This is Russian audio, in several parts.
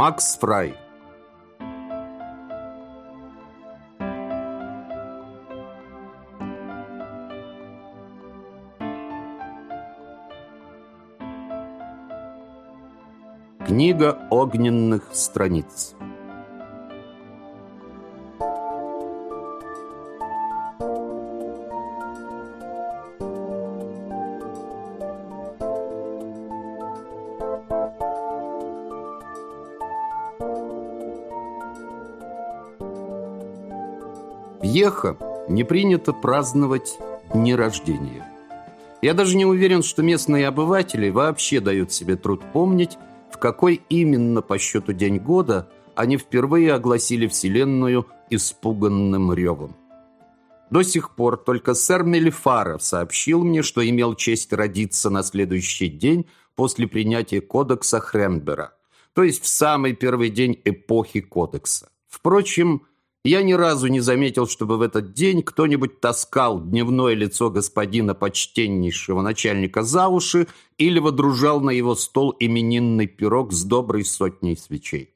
Макс Фрай. Книга огненных страниц. Ехо не принято праздновать дни рождения. Я даже не уверен, что местные обыватели вообще дают себе труд помнить, в какой именно по счету день года они впервые огласили Вселенную испуганным ревом. До сих пор только сэр Мелифаров сообщил мне, что имел честь родиться на следующий день после принятия кодекса Хрембера, то есть в самый первый день эпохи кодекса. Впрочем, я ни разу не заметил, чтобы в этот день кто-нибудь таскал дневное лицо господина почтеннейшего начальника за уши или водружал на его стол именинный пирог с доброй сотней свечей.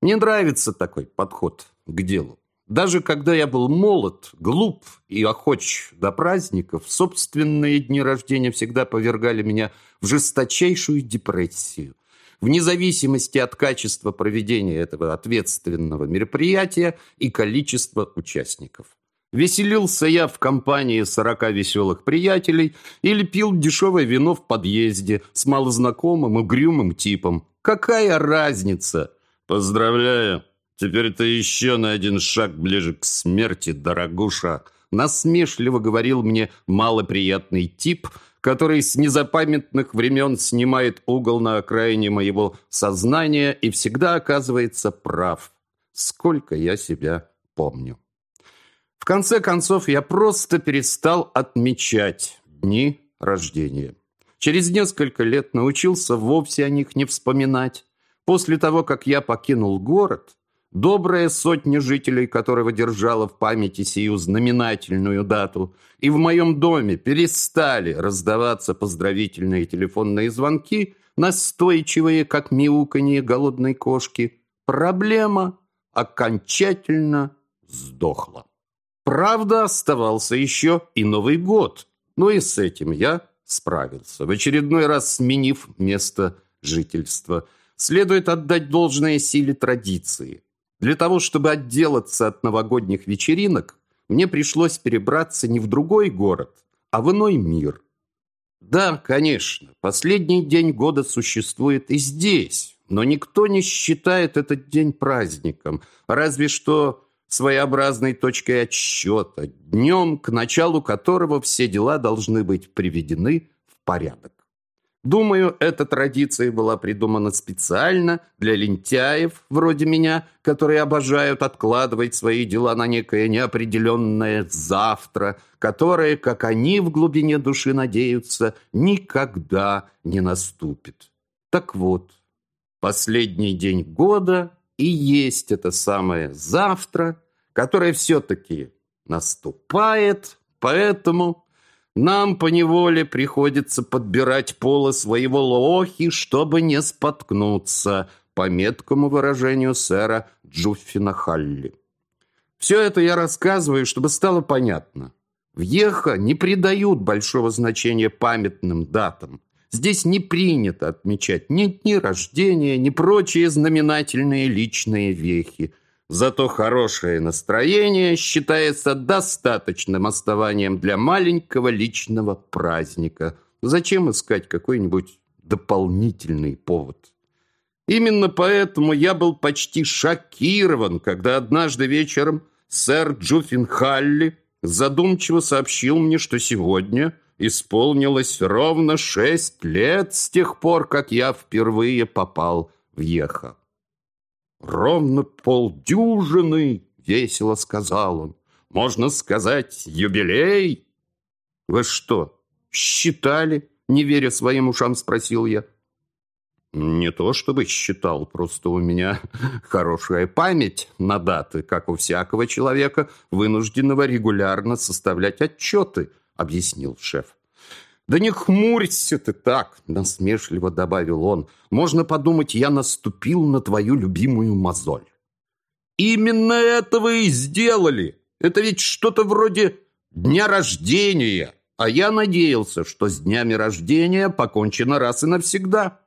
Мне нравится такой подход к делу. Даже когда я был молод, глуп и охоч до праздников, собственные дни рождения всегда повергали меня в жесточайшую депрессию – вне зависимости от качества проведения этого ответственного мероприятия и количества участников. Веселился я в компании сорока веселых приятелей или пил дешевое вино в подъезде с малознакомым угрюмым типом. Какая разница? Поздравляю, теперь ты еще на один шаг ближе к смерти, дорогуша. Насмешливо говорил мне малоприятный тип – который с незапамятных времен снимает угол на окраине моего сознания и всегда оказывается прав, сколько я себя помню. В конце концов, я просто перестал отмечать дни рождения. Через несколько лет научился вовсе о них не вспоминать. После того, как я покинул город, добрая сотня жителей которого держала в памяти сию знаменательную дату, и в моем доме перестали раздаваться поздравительные телефонные звонки, настойчивые, как мяуканье голодной кошки, проблема окончательно сдохла. Правда, оставался еще и Новый год, но и с этим я справился, в очередной раз сменив место жительства. Следует отдать должное силе традиции – для того, чтобы отделаться от новогодних вечеринок, мне пришлось перебраться не в другой город, а в иной мир. Да, конечно, последний день года существует и здесь, но никто не считает этот день праздником, разве что своеобразной точкой отсчета, днем, к началу которого все дела должны быть приведены в порядок. Думаю, эта традиция была придумана специально для лентяев, вроде меня, которые обожают откладывать свои дела на некое неопределенное завтра, которое, как они в глубине души надеются, никогда не наступит. Так вот, последний день года и есть это самое завтра, которое все-таки наступает, поэтому нам поневоле приходится подбирать поло своего лохи, чтобы не споткнуться, по меткому выражению сэра Джуффина Халли. Все это я рассказываю, чтобы стало понятно. В Ехо не придают большого значения памятным датам. Здесь не принято отмечать ни дни рождения, ни прочие знаменательные личные вехи – Зато хорошее настроение считается достаточным основанием для маленького личного праздника. Зачем искать какой-нибудь дополнительный повод? Именно поэтому я был почти шокирован, когда однажды вечером сэр Джуффин Халли задумчиво сообщил мне, что сегодня исполнилось ровно шесть лет с тех пор, как я впервые попал в Ехо. «Ровно полдюжины!» — весело сказал он. «Можно сказать, юбилей!» «Вы что, считали?» — не веря своим ушам, спросил я. «Не то чтобы считал, просто у меня хорошая память на даты, как у всякого человека, вынужденного регулярно составлять отчеты», — объяснил шеф. «Да не хмурься ты так!» — насмешливо добавил он. «Можно подумать, я наступил на твою любимую мозоль». «Именно это вы и сделали! Это ведь что-то вроде дня рождения, а я надеялся, что с днями рождения покончено раз и навсегда».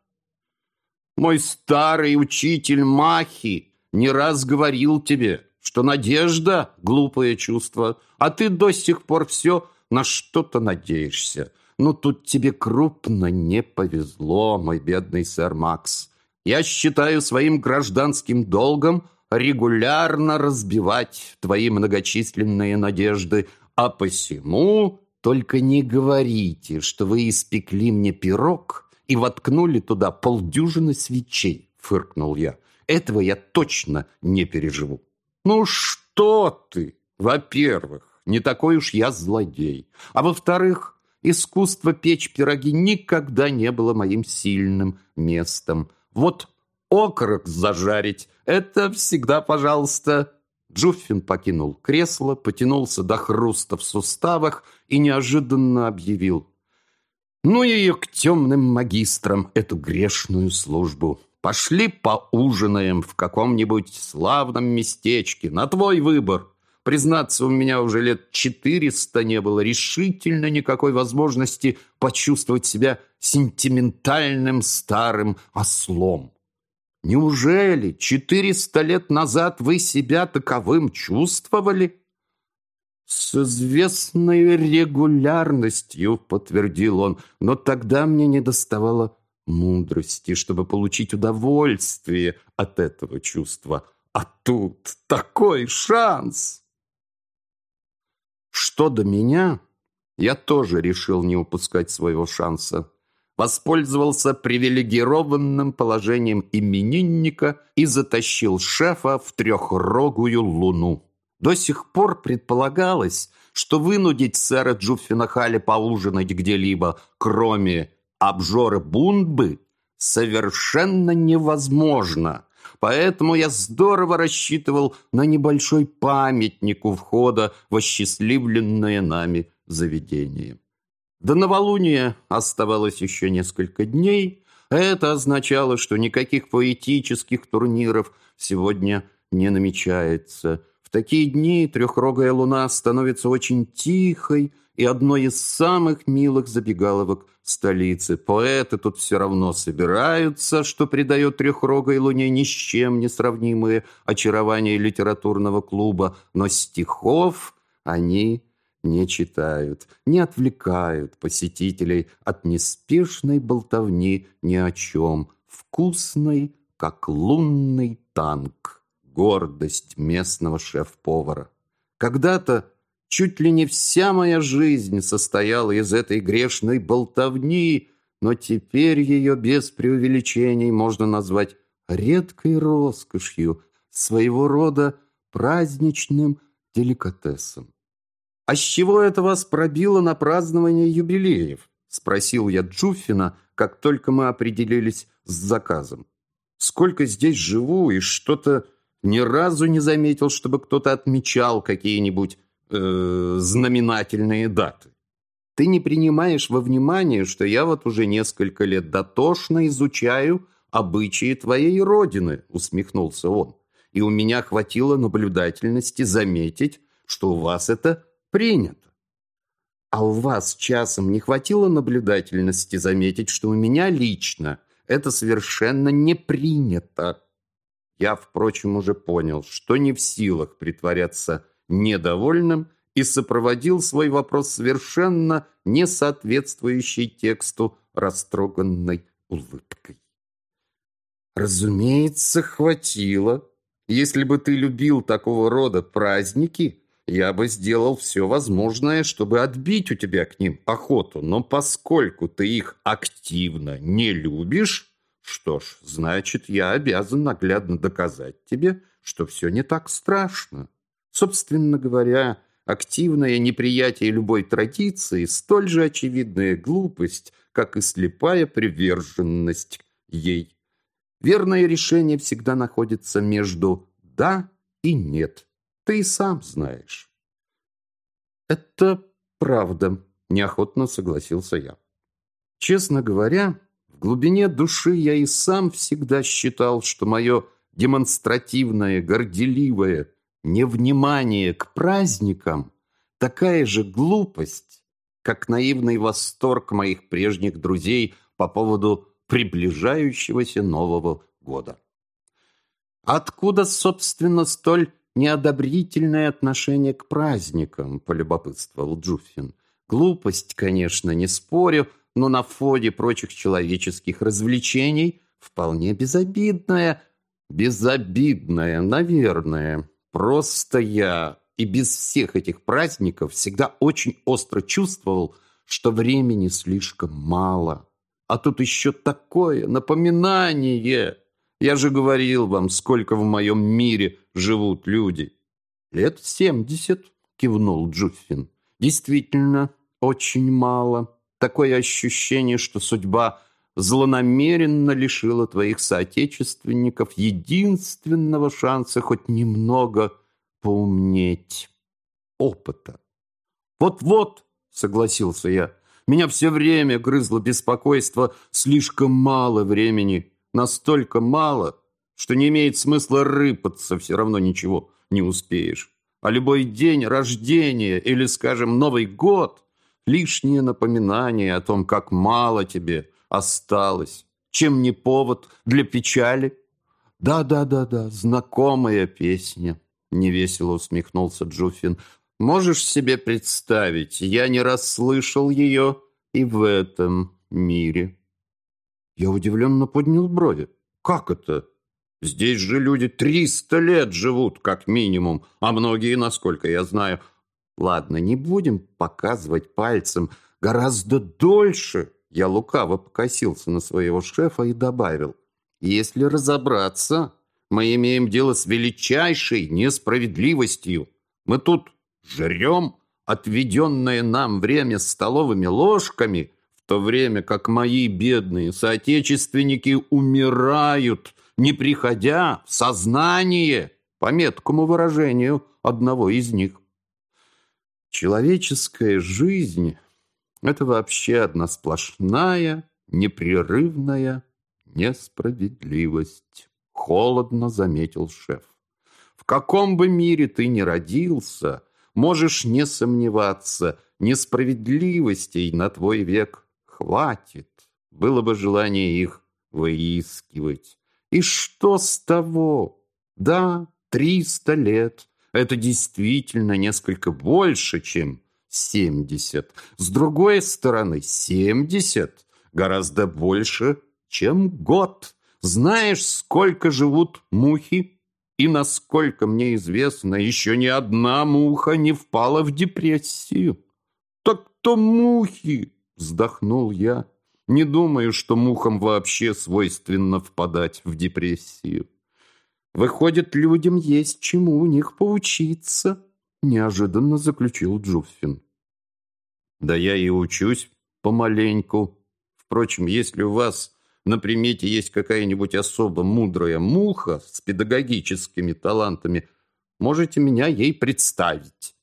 Мой старый учитель Махи не раз говорил тебе, что надежда — глупое чувство, а ты до сих пор все на что-то надеешься. Но тут тебе крупно не повезло, мой бедный сэр Макс. Я считаю своим гражданским долгом регулярно разбивать твои многочисленные надежды, а посему только не говорите, что вы испекли мне пирог и воткнули туда полдюжины свечей, фыркнул я. Этого я точно не переживу. Ну что ты? Во-первых, не такой уж я злодей. А во-вторых, искусство печь пироги никогда не было моим сильным местом. Вот окорок зажарить — это всегда, пожалуйста. Джуффин покинул кресло, потянулся до хруста в суставах и неожиданно объявил. «Ну ее к темным магистрам, эту грешную службу!» Пошли поужинаем в каком-нибудь славном местечке. На твой выбор. Признаться, у меня уже лет четыреста не было решительно никакой возможности почувствовать себя сентиментальным старым ослом. Неужели четыреста лет назад вы себя таковым чувствовали? С известной регулярностью, подтвердил он, но тогда мне не доставало мудрости, чтобы получить удовольствие от этого чувства. А тут такой шанс! Что до меня, я тоже решил не упускать своего шанса. Воспользовался привилегированным положением именинника и затащил шефа в трехрогую луну. До сих пор предполагалось, что вынудить сэра Джуффина Халли поужинать где-либо, кроме обжоры Бунбы совершенно невозможно. Поэтому я здорово рассчитывал на небольшой памятник у входа в осчастливленное нами заведение. До новолуния оставалось еще несколько дней. Это означало, что никаких поэтических турниров сегодня не намечается. Такие дни трехрогая луна становится очень тихой, и одной из самых милых забегаловок столицы. Поэты тут все равно собираются, что придает трехрогой луне ни с чем не сравнимые очарования литературного клуба, но стихов они не читают, не отвлекают посетителей от неспешной болтовни ни о чем, вкусной, как лунный танк, гордость местного шеф-повара. Когда-то Чуть ли не вся моя жизнь состояла из этой грешной болтовни, но теперь ее без преувеличений можно назвать редкой роскошью, своего рода праздничным деликатесом. «А с чего это вас пробило на празднование юбилеев?» — спросил я Джуффина, как только мы определились с заказом. «Сколько здесь живу и что-то ни разу не заметил, чтобы кто-то отмечал какие-нибудь э, знаменательные даты. Ты не принимаешь во внимание, что я вот уже несколько лет дотошно изучаю обычаи твоей родины, усмехнулся он. И у меня хватило наблюдательности заметить, что у вас это принято. А у вас часом не хватило наблюдательности заметить, что у меня лично это совершенно не принято. Я, впрочем, уже понял, что не в силах притворяться недовольным и сопроводил свой вопрос совершенно не соответствующей тексту растроганной улыбкой. «Разумеется, хватило. Если бы ты любил такого рода праздники, я бы сделал все возможное, чтобы отбить у тебя к ним охоту. Но поскольку ты их активно не любишь, что ж, значит, я обязан наглядно доказать тебе, что все не так страшно». Собственно говоря, активное неприятие любой традиции – столь же очевидная глупость, как и слепая приверженность ей. Верное решение всегда находится между «да» и «нет». Ты и сам знаешь. «Это правда», – неохотно согласился я. Честно говоря, глубине души я и сам всегда считал, что мое демонстративное, горделивое невнимание к праздникам такая же глупость, как наивный восторг моих прежних друзей по поводу приближающегося Нового года. Откуда, собственно, столь неодобрительное отношение к праздникам, полюбопытствовал Джуффин. Глупость, конечно, не спорю, но на фоне прочих человеческих развлечений вполне безобидная. Безобидная, наверное. Просто я и без всех этих праздников всегда очень остро чувствовал, что времени слишком мало. А тут еще такое напоминание. Я же говорил вам, сколько в моем мире живут люди. Лет семьдесят, кивнул Джуффин. Действительно, очень мало. Такое ощущение, что судьба злонамеренно лишила твоих соотечественников единственного шанса хоть немного поумнеть. Опыта. Вот-вот, согласился я, меня все время грызло беспокойство, слишком мало времени, настолько мало, что не имеет смысла рыпаться, все равно ничего не успеешь. А любой день рождения или, скажем, Новый год – лишнее напоминание о том, как мало тебе осталось. Чем не повод для печали? Да-да-да-да, знакомая песня. Невесело усмехнулся Джуфин. Можешь себе представить, я не расслышал ее и в этом мире. Я удивленно поднял брови. Как это? Здесь же люди триста лет живут, как минимум, а многие, насколько я знаю. Ладно, не будем показывать пальцем. Гораздо дольше. Я лукаво покосился на своего шефа и добавил. Если разобраться, мы имеем дело с величайшей несправедливостью. Мы тут жрем отведенное нам время столовыми ложками, в то время как мои бедные соотечественники умирают не приходя в сознание, по меткому выражению одного из них. Человеческая жизнь – это вообще одна сплошная, непрерывная несправедливость, холодно заметил шеф. В каком бы мире ты ни родился, можешь не сомневаться, несправедливостей на твой век хватит. Было бы желание их выискивать. И что с того? Да, триста лет. Это действительно несколько больше, чем семьдесят. С другой стороны, семьдесят гораздо больше, чем год. Знаешь, сколько живут мухи? И, насколько мне известно, еще ни одна муха не впала в депрессию. «Так-то мухи!» — вздохнул я. Не думаю, что мухам вообще свойственно впадать в депрессию. Выходит, людям есть чему у них поучиться, неожиданно заключил Джуффин. Да я и учусь помаленьку. Впрочем, если у вас на примете есть какая-нибудь особо мудрая муха с педагогическими талантами, можете меня ей представить.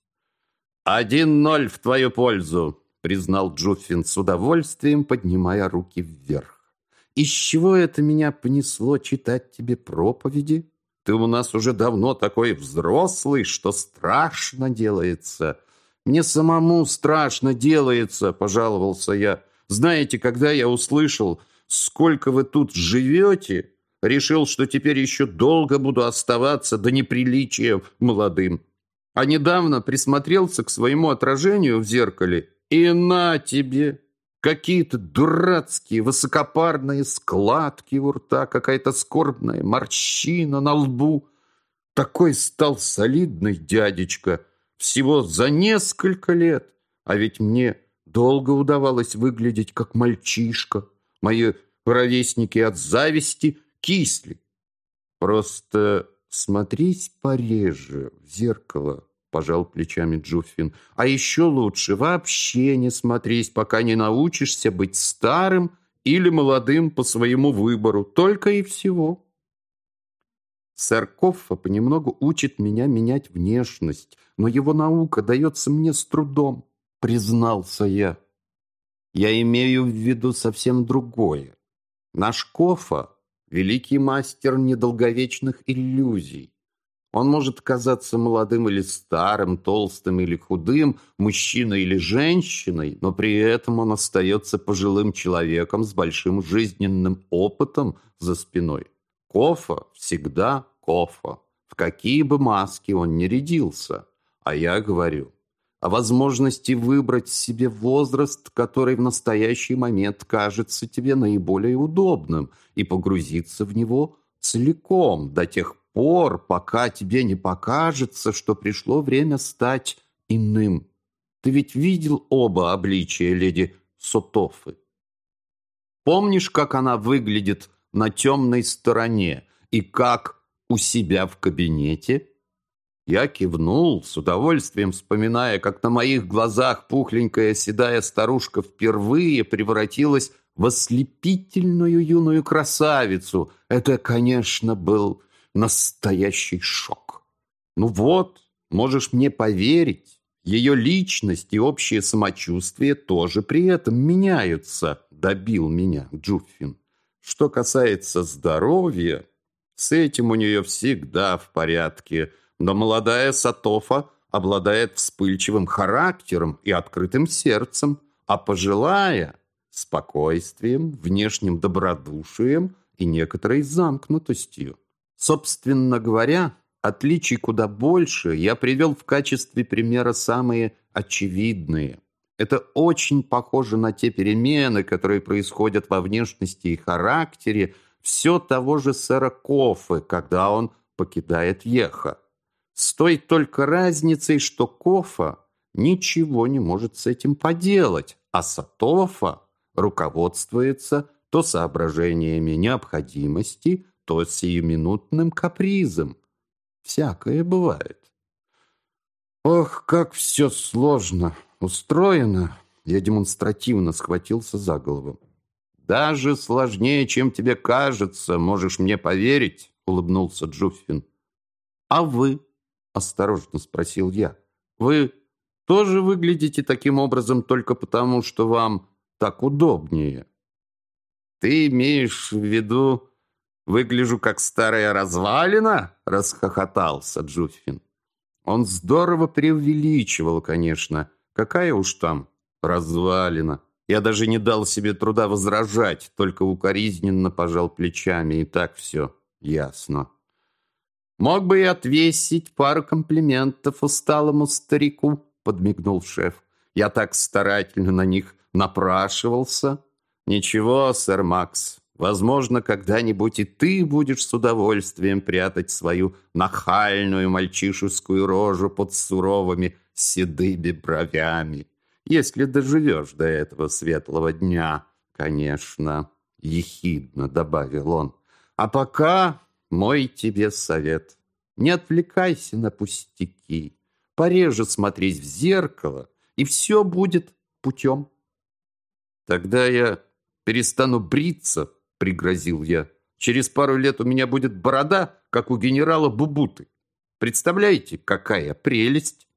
Один ноль в твою пользу признал Джуффин с удовольствием, поднимая руки вверх. «Из чего это меня понесло читать тебе проповеди? Ты у нас уже давно такой взрослый, что страшно делается». «Мне самому страшно делается», — пожаловался я. «Знаете, когда я услышал, сколько вы тут живете, решил, что теперь еще долго буду оставаться до неприличия молодым. А недавно присмотрелся к своему отражению в зеркале и на тебе! Какие-то дурацкие высокопарные складки у рта, какая-то скорбная морщина на лбу. Такой стал солидный дядечка всего за несколько лет. А ведь мне долго удавалось выглядеть как мальчишка. Мои ровесники от зависти кисли. Просто смотрись пореже в зеркало, — пожал плечами Джуффин. «А еще лучше вообще не смотреть, пока не научишься быть старым или молодым по своему выбору. Только и всего». Сэр Коффа понемногу учит меня менять внешность, но его наука дается мне с трудом, признался я. Я имею в виду совсем другое. Наш Кофа — великий мастер недолговечных иллюзий. Он может казаться молодым или старым, толстым или худым, мужчиной или женщиной, но при этом он остается пожилым человеком с большим жизненным опытом за спиной. Кофа всегда Кофа, в какие бы маски он ни рядился. А я говорю о возможности выбрать себе возраст, который в настоящий момент кажется тебе наиболее удобным, и погрузиться в него целиком до тех пор, пока тебе не покажется, что пришло время стать иным. Ты ведь видел оба обличия леди Сотофы? Помнишь, как она выглядит на темной стороне и как у себя в кабинете? Я кивнул, с удовольствием вспоминая, как на моих глазах пухленькая седая старушка впервые превратилась в ослепительную юную красавицу. Это, конечно, был настоящий шок. Ну вот, можешь мне поверить, ее личность и общее самочувствие тоже при этом меняются, добил меня Джуффин. Что касается здоровья, с этим у нее всегда в порядке, но молодая Сатофа обладает вспыльчивым характером и открытым сердцем, а пожилая – спокойствием, внешним добродушием и некоторой замкнутостью. Собственно говоря, отличий куда больше я привел в качестве примера самые очевидные. Это очень похоже на те перемены, которые происходят во внешности и характере все того же сэра Кофы, когда он покидает Еха. С той только разницей, что Кофа ничего не может с этим поделать, а Сатофа руководствуется то соображениями необходимости, то сиюминутным капризом. Всякое бывает. Ох, как все сложно устроено. Я демонстративно схватился за голову. «Даже сложнее, чем тебе кажется, можешь мне поверить», — улыбнулся Джуффин. «А вы?» — осторожно спросил я. «Вы тоже выглядите таким образом только потому, что вам так удобнее?» «Ты имеешь в виду Выгляжу как старая развалина?» — расхохотался Джуффин. Он здорово преувеличивал, конечно. Какая уж там развалина. Я даже не дал себе труда возражать, только укоризненно пожал плечами, и так все ясно. «Мог бы и отвесить пару комплиментов усталому старику», — подмигнул шеф. «Я так старательно на них напрашивался». «Ничего, сэр Макс, Возможно, когда-нибудь и ты будешь с удовольствием прятать свою нахальную мальчишескую рожу под суровыми седыми бровями. Если доживешь до этого светлого дня, конечно, — ехидно добавил он. А пока мой тебе совет. Не отвлекайся на пустяки. Пореже смотреть в зеркало, и все будет путем. Тогда я перестану бриться, — пригрозил я. «Через пару лет у меня будет борода, как у генерала Бубуты. Представляете, какая прелесть!»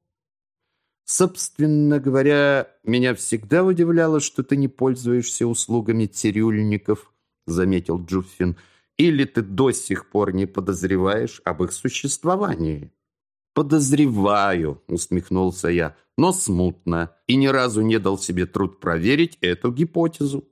«Собственно говоря, меня всегда удивляло, что ты не пользуешься услугами цирюльников», — заметил Джуффин. «Или ты до сих пор не подозреваешь об их существовании?» «Подозреваю», — усмехнулся я, — «но смутно, и ни разу не дал себе труд проверить эту гипотезу».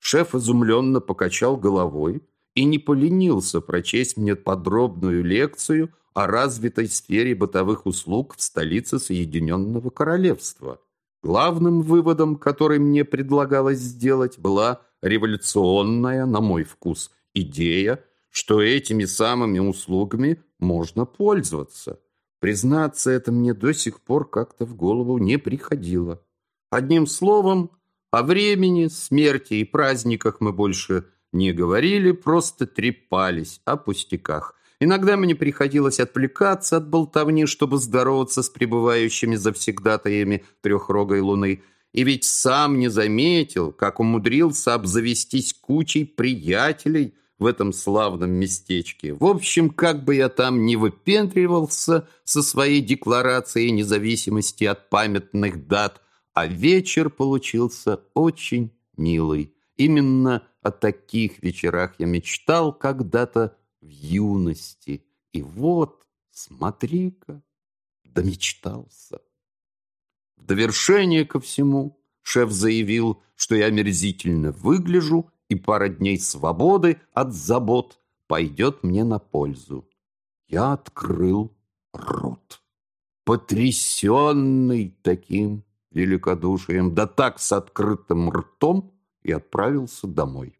Шеф изумленно покачал головой и не поленился прочесть мне подробную лекцию о развитой сфере бытовых услуг в столице Соединенного Королевства. Главным выводом, который мне предлагалось сделать, была революционная, на мой вкус, идея, что этими самыми услугами можно пользоваться. Признаться, это мне до сих пор как-то в голову не приходило. Одним словом, о времени, смерти и праздниках мы больше не говорили, просто трепались о пустяках. Иногда мне приходилось отвлекаться от болтовни, чтобы здороваться с пребывающими завсегдатаями трехрогой луны. И ведь сам не заметил, как умудрился обзавестись кучей приятелей в этом славном местечке. В общем, как бы я там ни выпендривался со своей декларацией независимости от памятных дат – а вечер получился очень милый. Именно о таких вечерах я мечтал когда-то в юности. И вот, смотри-ка, домечтался. В довершение ко всему шеф заявил, что я омерзительно выгляжу, и пара дней свободы от забот пойдет мне на пользу. Я открыл рот, потрясенный таким великодушием, да так с открытым ртом и отправился домой.